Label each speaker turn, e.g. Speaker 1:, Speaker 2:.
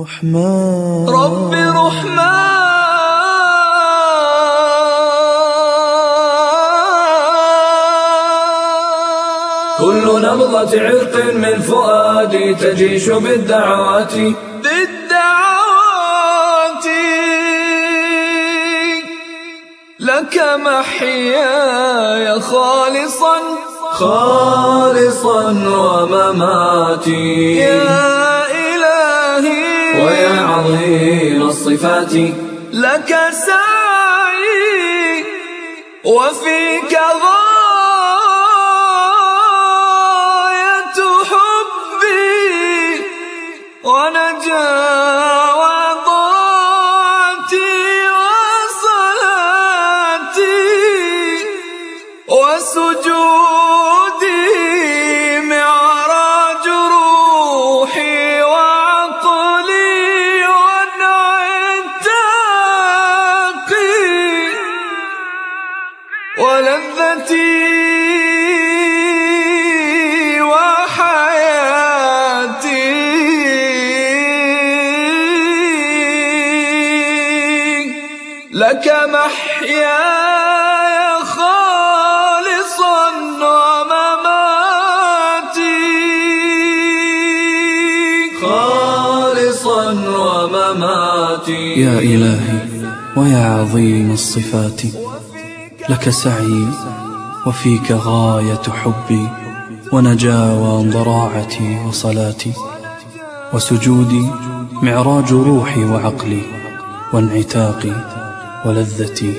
Speaker 1: رحمن.
Speaker 2: رب رحمن. كل نبضة عرق من فؤادي تجيش بالدعوات. بالدعوات. لك محياي خالصا. خالصا ومماتي. يا ويا عظيم الصفات. لك سعي وفيك غاية حبي ونجاة وطاعتي ولذتي وحياتي. لك محياي خالصا ومماتي. خالصا ومماتي.
Speaker 1: يا إلهي ويا عظيم الصفات. لك سعي وفيك غاية حبي ونجاوى ضراعتي وصلاتي وسجودي معراج روحي وعقلي وانعتاقي ولذتي